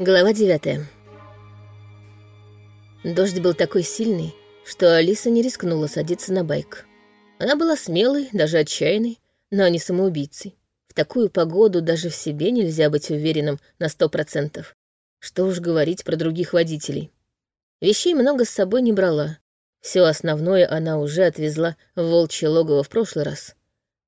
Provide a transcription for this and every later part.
Глава девятая. Дождь был такой сильный, что Алиса не рискнула садиться на байк. Она была смелой, даже отчаянной, но не самоубийцей. В такую погоду даже в себе нельзя быть уверенным на сто процентов. Что уж говорить про других водителей. Вещей много с собой не брала. Все основное она уже отвезла в волчье логово в прошлый раз.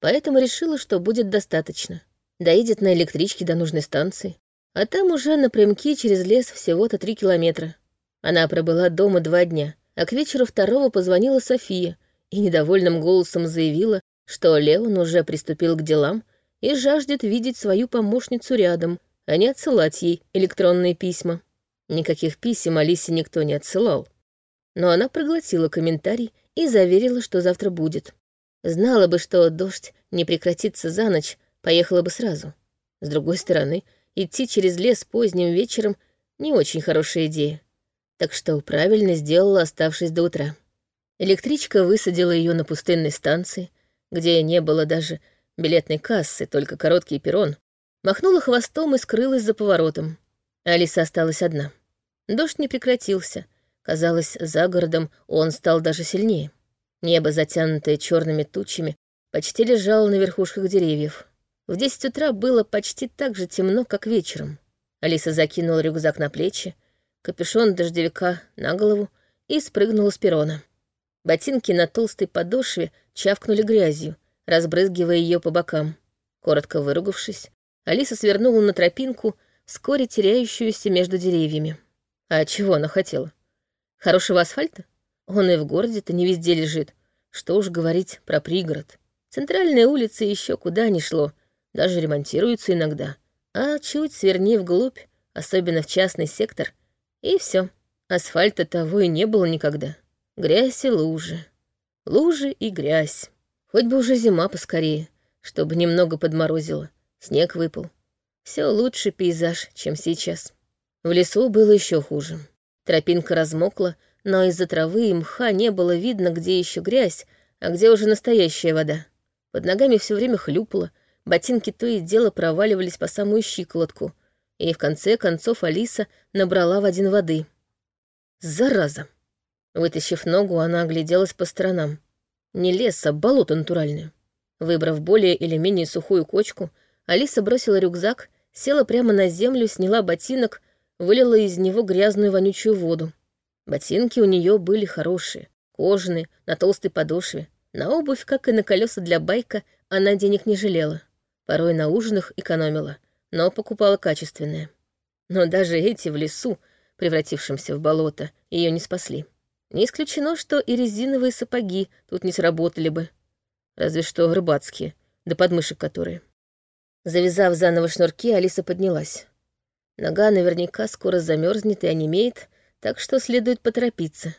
Поэтому решила, что будет достаточно. Доедет на электричке до нужной станции, а там уже напрямки через лес всего-то три километра. Она пробыла дома два дня, а к вечеру второго позвонила София и недовольным голосом заявила, что Леон уже приступил к делам и жаждет видеть свою помощницу рядом, а не отсылать ей электронные письма. Никаких писем Алисе никто не отсылал. Но она проглотила комментарий и заверила, что завтра будет. Знала бы, что дождь не прекратится за ночь, поехала бы сразу. С другой стороны, идти через лес поздним вечером — не очень хорошая идея. Так что правильно сделала, оставшись до утра. Электричка высадила ее на пустынной станции, где не было даже билетной кассы, только короткий перрон, махнула хвостом и скрылась за поворотом. Алиса осталась одна. Дождь не прекратился. Казалось, за городом он стал даже сильнее. Небо, затянутое черными тучами, почти лежало на верхушках деревьев. В десять утра было почти так же темно, как вечером. Алиса закинула рюкзак на плечи, капюшон дождевика на голову и спрыгнула с перона. Ботинки на толстой подошве чавкнули грязью, разбрызгивая ее по бокам. Коротко выругавшись, Алиса свернула на тропинку, вскоре теряющуюся между деревьями. А чего она хотела? Хорошего асфальта? Он и в городе-то не везде лежит. Что уж говорить про пригород. Центральная улица еще куда ни шло — даже ремонтируются иногда. А чуть сверни вглубь, особенно в частный сектор, и все. Асфальта того и не было никогда. Грязь и лужи. Лужи и грязь. Хоть бы уже зима поскорее, чтобы немного подморозило. Снег выпал. Все лучше пейзаж, чем сейчас. В лесу было еще хуже. Тропинка размокла, но из-за травы и мха не было видно, где еще грязь, а где уже настоящая вода. Под ногами все время хлюпало, Ботинки то и дело проваливались по самую щиколотку, и в конце концов Алиса набрала в один воды. Зараза! Вытащив ногу, она огляделась по сторонам. Не лес, а болото натуральное. Выбрав более или менее сухую кочку, Алиса бросила рюкзак, села прямо на землю, сняла ботинок, вылила из него грязную вонючую воду. Ботинки у нее были хорошие, кожаные, на толстой подошве. На обувь, как и на колеса для байка, она денег не жалела. Порой на ужинах экономила, но покупала качественное. Но даже эти в лесу, превратившемся в болото, ее не спасли. Не исключено, что и резиновые сапоги тут не сработали бы. Разве что рыбацкие, да подмышек которые. Завязав заново шнурки, Алиса поднялась. Нога наверняка скоро замерзнет и онемеет, так что следует поторопиться.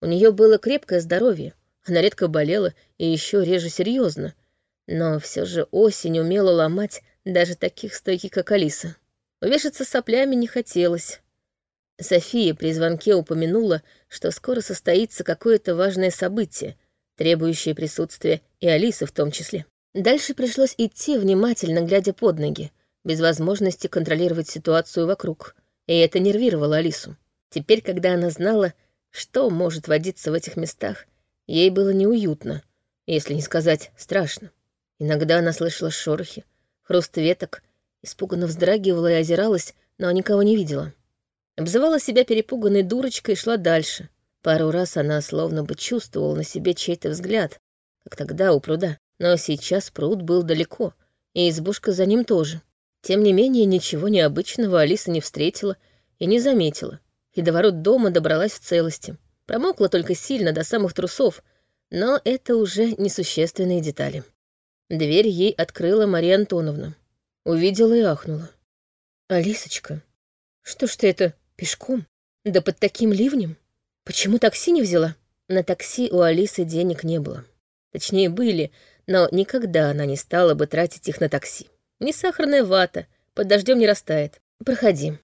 У нее было крепкое здоровье, она редко болела и еще реже серьезно, но все же осень умела ломать даже таких стойких, как Алиса. Увешаться соплями не хотелось. София при звонке упомянула, что скоро состоится какое-то важное событие, требующее присутствия и Алисы в том числе. Дальше пришлось идти, внимательно глядя под ноги, без возможности контролировать ситуацию вокруг, и это нервировало Алису. Теперь, когда она знала, что может водиться в этих местах, ей было неуютно, если не сказать страшно. Иногда она слышала шорохи, хруст веток, испуганно вздрагивала и озиралась, но никого не видела. Обзывала себя перепуганной дурочкой и шла дальше. Пару раз она словно бы чувствовала на себе чей-то взгляд, как тогда у пруда. Но сейчас пруд был далеко, и избушка за ним тоже. Тем не менее, ничего необычного Алиса не встретила и не заметила, и до ворот дома добралась в целости. Промокла только сильно до самых трусов, но это уже несущественные детали. Дверь ей открыла Мария Антоновна. Увидела и ахнула. «Алисочка, что ж ты это, пешком? Да под таким ливнем? Почему такси не взяла?» На такси у Алисы денег не было. Точнее, были, но никогда она не стала бы тратить их на такси. Не сахарная вата, под дождем не растает. Проходи.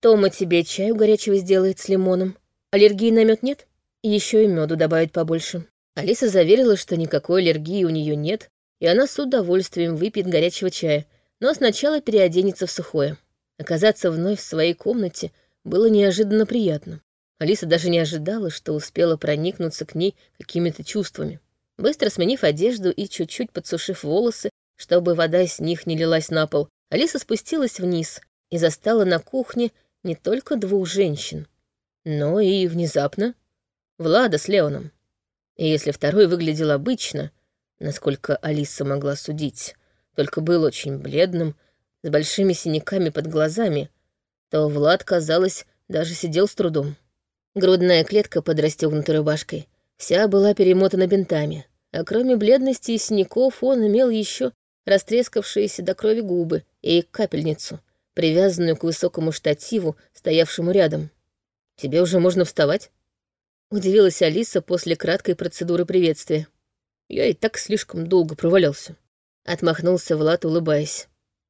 Тома тебе чаю горячего сделает с лимоном. Аллергии на мед нет? Еще и меду добавить побольше. Алиса заверила, что никакой аллергии у нее нет, и она с удовольствием выпьет горячего чая, но сначала переоденется в сухое. Оказаться вновь в своей комнате было неожиданно приятно. Алиса даже не ожидала, что успела проникнуться к ней какими-то чувствами. Быстро сменив одежду и чуть-чуть подсушив волосы, чтобы вода с них не лилась на пол, Алиса спустилась вниз и застала на кухне не только двух женщин, но и внезапно Влада с Леоном. И если второй выглядел обычно, насколько Алиса могла судить, только был очень бледным, с большими синяками под глазами, то Влад, казалось, даже сидел с трудом. Грудная клетка под расстегнутой рубашкой вся была перемотана бинтами, а кроме бледности и синяков он имел еще растрескавшиеся до крови губы и капельницу, привязанную к высокому штативу, стоявшему рядом. «Тебе уже можно вставать?» Удивилась Алиса после краткой процедуры приветствия. «Я и так слишком долго провалялся». Отмахнулся Влад, улыбаясь.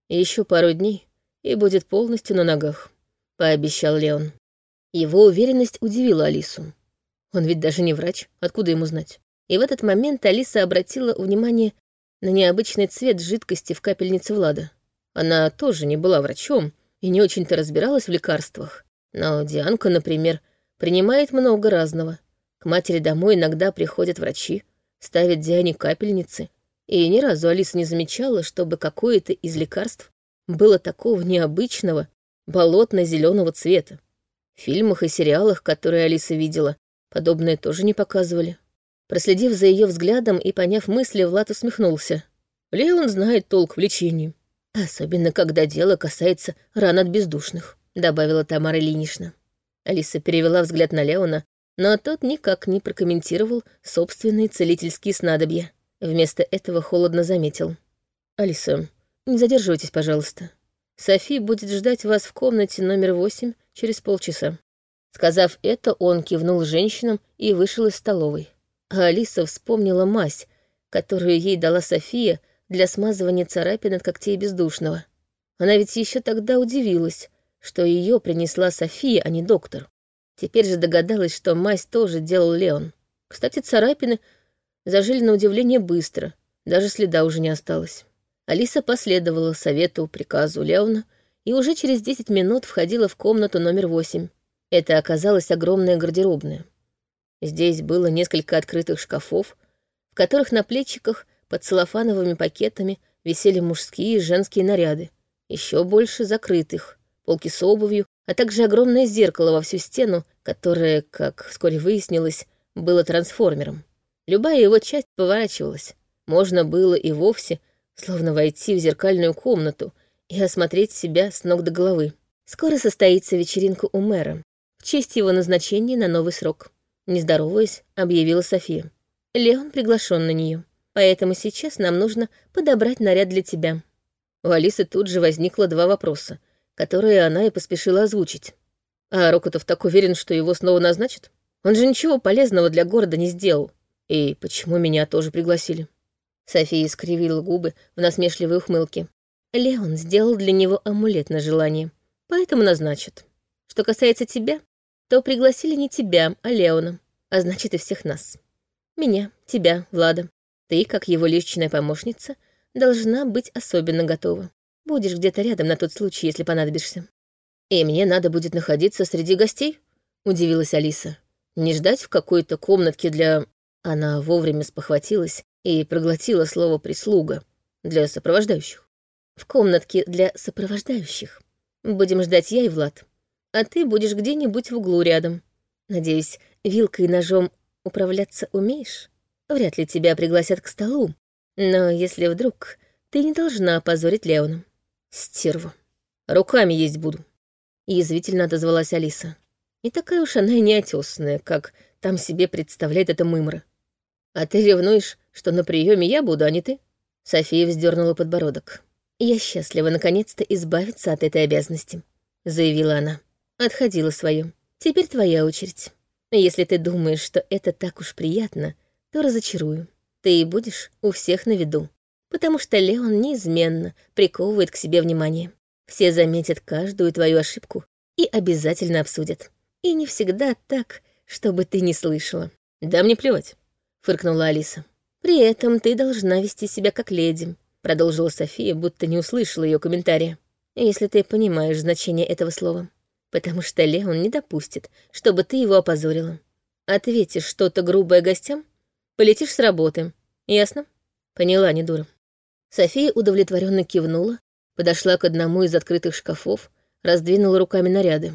Еще пару дней, и будет полностью на ногах», — пообещал Леон. Его уверенность удивила Алису. Он ведь даже не врач, откуда ему знать? И в этот момент Алиса обратила внимание на необычный цвет жидкости в капельнице Влада. Она тоже не была врачом и не очень-то разбиралась в лекарствах. Но Дианка, например, принимает много разного. К матери домой иногда приходят врачи, ставят Диане капельницы, и ни разу Алиса не замечала, чтобы какое-то из лекарств было такого необычного, болотно-зеленого цвета. В фильмах и сериалах, которые Алиса видела, подобное тоже не показывали. Проследив за ее взглядом и поняв мысли, Влад усмехнулся. Леон знает толк в лечении. Особенно, когда дело касается ран от бездушных, добавила Тамара Ильинична. Алиса перевела взгляд на Леона, но тот никак не прокомментировал собственные целительские снадобья. Вместо этого холодно заметил. «Алиса, не задерживайтесь, пожалуйста. Софи будет ждать вас в комнате номер восемь через полчаса». Сказав это, он кивнул женщинам и вышел из столовой. А Алиса вспомнила мазь, которую ей дала София для смазывания царапин от когтей бездушного. Она ведь еще тогда удивилась, что ее принесла София, а не доктор. Теперь же догадалась, что мазь тоже делал Леон. Кстати, царапины зажили на удивление быстро, даже следа уже не осталось. Алиса последовала совету, приказу Леона и уже через 10 минут входила в комнату номер 8. Это оказалась огромная гардеробная. Здесь было несколько открытых шкафов, в которых на плечиках под целлофановыми пакетами висели мужские и женские наряды, еще больше закрытых, полки с обувью, а также огромное зеркало во всю стену, которое, как вскоре выяснилось, было трансформером. Любая его часть поворачивалась. Можно было и вовсе, словно войти в зеркальную комнату и осмотреть себя с ног до головы. Скоро состоится вечеринка у мэра в честь его назначения на новый срок. Не здороваясь, объявила София. Леон приглашен на нее, поэтому сейчас нам нужно подобрать наряд для тебя. У Алисы тут же возникло два вопроса, которые она и поспешила озвучить. А Рокотов так уверен, что его снова назначат? Он же ничего полезного для города не сделал. И почему меня тоже пригласили? София скривила губы в насмешливой ухмылке. Леон сделал для него амулет на желание, поэтому назначит. Что касается тебя, то пригласили не тебя, а Леона, а значит и всех нас. Меня, тебя, Влада. Ты, как его личная помощница, должна быть особенно готова. Будешь где-то рядом на тот случай, если понадобишься. И мне надо будет находиться среди гостей? Удивилась Алиса. Не ждать в какой-то комнатке для она вовремя спохватилась и проглотила слово «прислуга» для сопровождающих. В комнатке для сопровождающих. Будем ждать я и Влад. А ты будешь где-нибудь в углу рядом. Надеюсь, вилкой и ножом управляться умеешь? Вряд ли тебя пригласят к столу. Но если вдруг, ты не должна опозорить Леона. Стерва. Руками есть буду. Язвительно отозвалась Алиса. И такая уж она и неотесанная, как там себе представляет эта мымра. «А ты ревнуешь, что на приеме я буду, а не ты?» София вздернула подбородок. «Я счастлива наконец-то избавиться от этой обязанности», — заявила она. «Отходила свою. Теперь твоя очередь. Если ты думаешь, что это так уж приятно, то разочарую. Ты и будешь у всех на виду, потому что Леон неизменно приковывает к себе внимание. Все заметят каждую твою ошибку и обязательно обсудят. И не всегда так, чтобы ты не слышала. Да мне плевать фыркнула Алиса. При этом ты должна вести себя как леди, продолжила София, будто не услышала ее комментария. если ты понимаешь значение этого слова. Потому что Леон не допустит, чтобы ты его опозорила. Ответишь что-то грубое гостям, полетишь с работы. Ясно? Поняла, не дура. София удовлетворенно кивнула, подошла к одному из открытых шкафов, раздвинула руками наряды.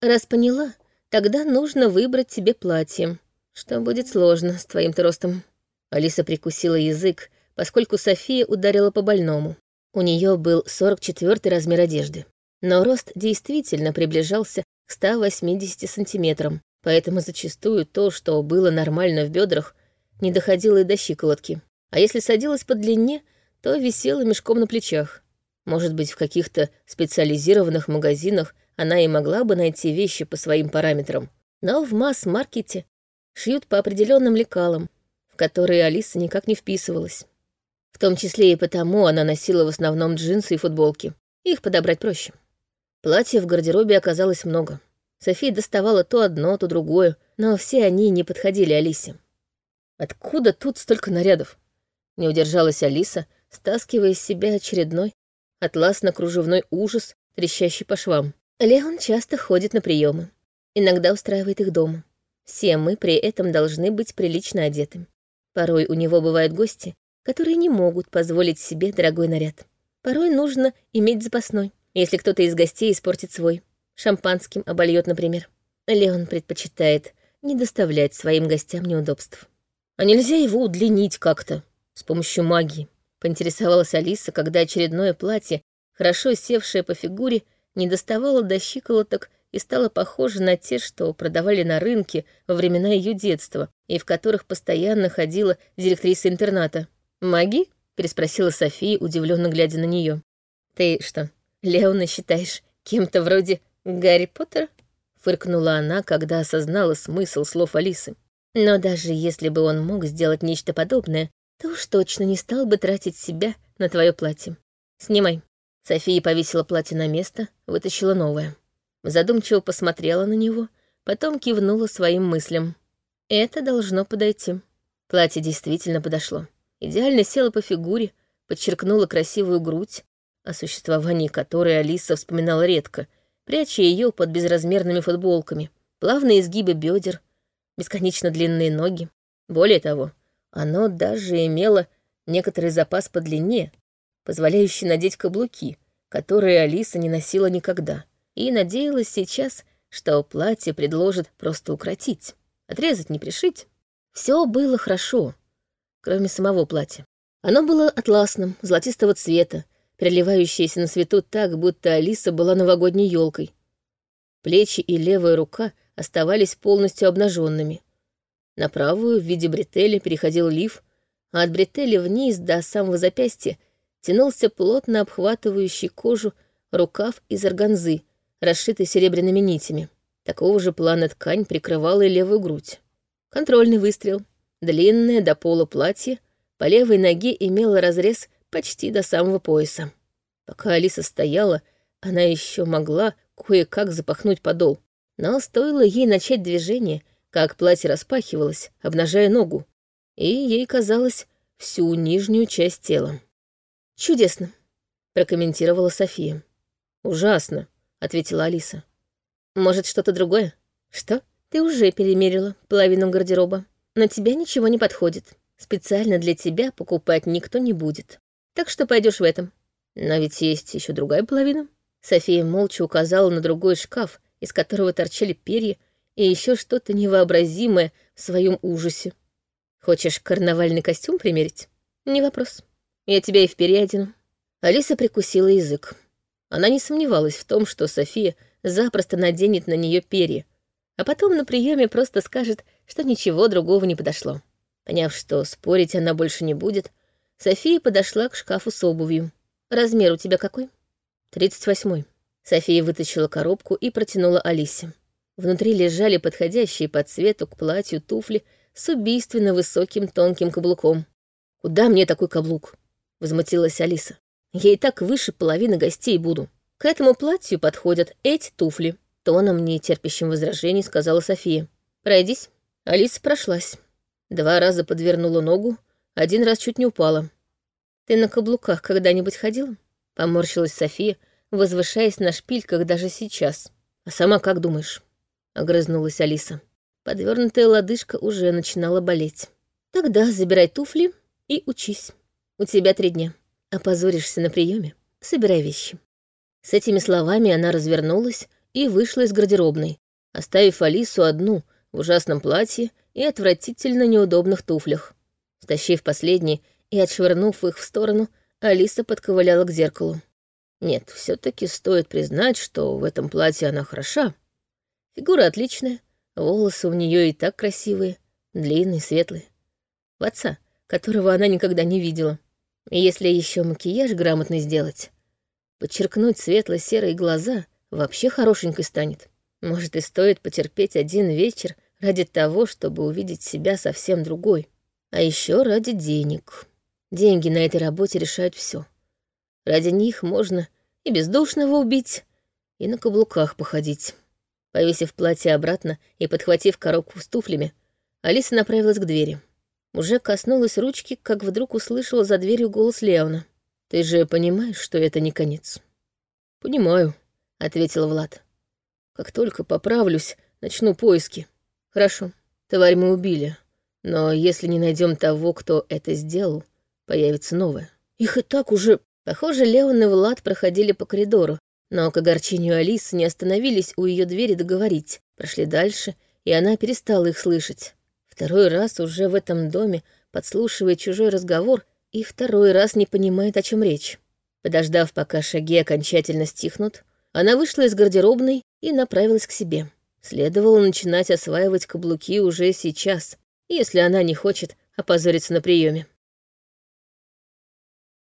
Раз поняла, тогда нужно выбрать себе платье, что будет сложно с твоим-то ростом. Алиса прикусила язык, поскольку София ударила по больному. У нее был 44 размер одежды. Но рост действительно приближался к 180 сантиметрам, поэтому зачастую то, что было нормально в бедрах, не доходило и до щиколотки. А если садилась по длине, то висела мешком на плечах. Может быть, в каких-то специализированных магазинах она и могла бы найти вещи по своим параметрам. Но в масс-маркете шьют по определенным лекалам, в которые Алиса никак не вписывалась. В том числе и потому она носила в основном джинсы и футболки. Их подобрать проще. Платьев в гардеробе оказалось много. София доставала то одно, то другое, но все они не подходили Алисе. Откуда тут столько нарядов? Не удержалась Алиса, стаскивая из себя очередной атласно-кружевной ужас, трещащий по швам. Леон часто ходит на приемы. Иногда устраивает их дома. Все мы при этом должны быть прилично одеты. Порой у него бывают гости, которые не могут позволить себе дорогой наряд. Порой нужно иметь запасной, если кто-то из гостей испортит свой. Шампанским обольет, например. Леон предпочитает не доставлять своим гостям неудобств. А нельзя его удлинить как-то, с помощью магии, поинтересовалась Алиса, когда очередное платье, хорошо севшее по фигуре, не доставало до щиколоток и стало похоже на те, что продавали на рынке во времена ее детства и в которых постоянно ходила директриса интерната. «Маги?» — переспросила София, удивленно глядя на нее. «Ты что, Леона считаешь кем-то вроде Гарри Поттера?» — фыркнула она, когда осознала смысл слов Алисы. «Но даже если бы он мог сделать нечто подобное, то уж точно не стал бы тратить себя на твое платье. Снимай». София повесила платье на место, вытащила новое. Задумчиво посмотрела на него, потом кивнула своим мыслям. «Это должно подойти». Платье действительно подошло идеально села по фигуре, подчеркнула красивую грудь, о существовании которой Алиса вспоминала редко, пряча ее под безразмерными футболками, плавные изгибы бедер, бесконечно длинные ноги. Более того, оно даже имело некоторый запас по длине, позволяющий надеть каблуки, которые Алиса не носила никогда, и надеялась сейчас, что платье предложит просто укротить, отрезать, не пришить. Все было хорошо, кроме самого платья. Оно было атласным, золотистого цвета, переливающееся на свету так, будто Алиса была новогодней елкой. Плечи и левая рука оставались полностью обнаженными. На правую в виде бретели переходил лиф, а от бретели вниз до самого запястья тянулся плотно обхватывающий кожу рукав из органзы, расшитый серебряными нитями. Такого же плана ткань прикрывала и левую грудь. Контрольный выстрел — Длинное до пола платье по левой ноге имело разрез почти до самого пояса. Пока Алиса стояла, она еще могла кое-как запахнуть подол. Но стоило ей начать движение, как платье распахивалось, обнажая ногу, и ей казалось всю нижнюю часть тела. «Чудесно», — прокомментировала София. «Ужасно», — ответила Алиса. «Может, что-то другое?» «Что? Ты уже перемерила половину гардероба. На тебя ничего не подходит. Специально для тебя покупать никто не будет. Так что пойдешь в этом. Но ведь есть еще другая половина. София молча указала на другой шкаф, из которого торчали перья и еще что-то невообразимое в своем ужасе. Хочешь карнавальный костюм примерить? Не вопрос. Я тебя и в переодену. Алиса прикусила язык. Она не сомневалась в том, что София запросто наденет на нее перья, а потом на приеме просто скажет, что ничего другого не подошло. Поняв, что спорить она больше не будет, София подошла к шкафу с обувью. «Размер у тебя какой?» «Тридцать восьмой». София вытащила коробку и протянула Алисе. Внутри лежали подходящие по цвету к платью туфли с убийственно высоким тонким каблуком. «Куда мне такой каблук?» — возмутилась Алиса. «Я и так выше половины гостей буду. К этому платью подходят эти туфли», — тоном, не терпящим возражений, сказала София. «Пройдись». Алиса прошлась. Два раза подвернула ногу, один раз чуть не упала. «Ты на каблуках когда-нибудь ходила?» Поморщилась София, возвышаясь на шпильках даже сейчас. А сама как думаешь? Огрызнулась Алиса. Подвернутая лодыжка уже начинала болеть. Тогда забирай туфли и учись. У тебя три дня. Опозоришься на приеме. Собирай вещи. С этими словами она развернулась и вышла из гардеробной, оставив Алису одну в ужасном платье и отвратительно неудобных туфлях. Стащив последние и отшвырнув их в сторону, Алиса подковыляла к зеркалу. Нет, все таки стоит признать, что в этом платье она хороша. Фигура отличная, волосы у нее и так красивые, длинные, светлые. В отца, которого она никогда не видела. И если еще макияж грамотный сделать, подчеркнуть светло-серые глаза, вообще хорошенькой станет. Может, и стоит потерпеть один вечер ради того, чтобы увидеть себя совсем другой. А еще ради денег. Деньги на этой работе решают все. Ради них можно и бездушного убить, и на каблуках походить. Повесив платье обратно и подхватив коробку с туфлями, Алиса направилась к двери. Уже коснулась ручки, как вдруг услышала за дверью голос Леона. «Ты же понимаешь, что это не конец?» «Понимаю», — ответил Влад. «Как только поправлюсь, начну поиски. Хорошо, тварь мы убили, но если не найдем того, кто это сделал, появится новое. Их и так уже...» Похоже, Леон и Влад проходили по коридору, но к огорчению Алисы не остановились у ее двери договорить, прошли дальше, и она перестала их слышать. Второй раз уже в этом доме подслушивает чужой разговор и второй раз не понимает, о чем речь. Подождав, пока шаги окончательно стихнут, она вышла из гардеробной и направилась к себе. Следовало начинать осваивать каблуки уже сейчас, если она не хочет опозориться на приеме.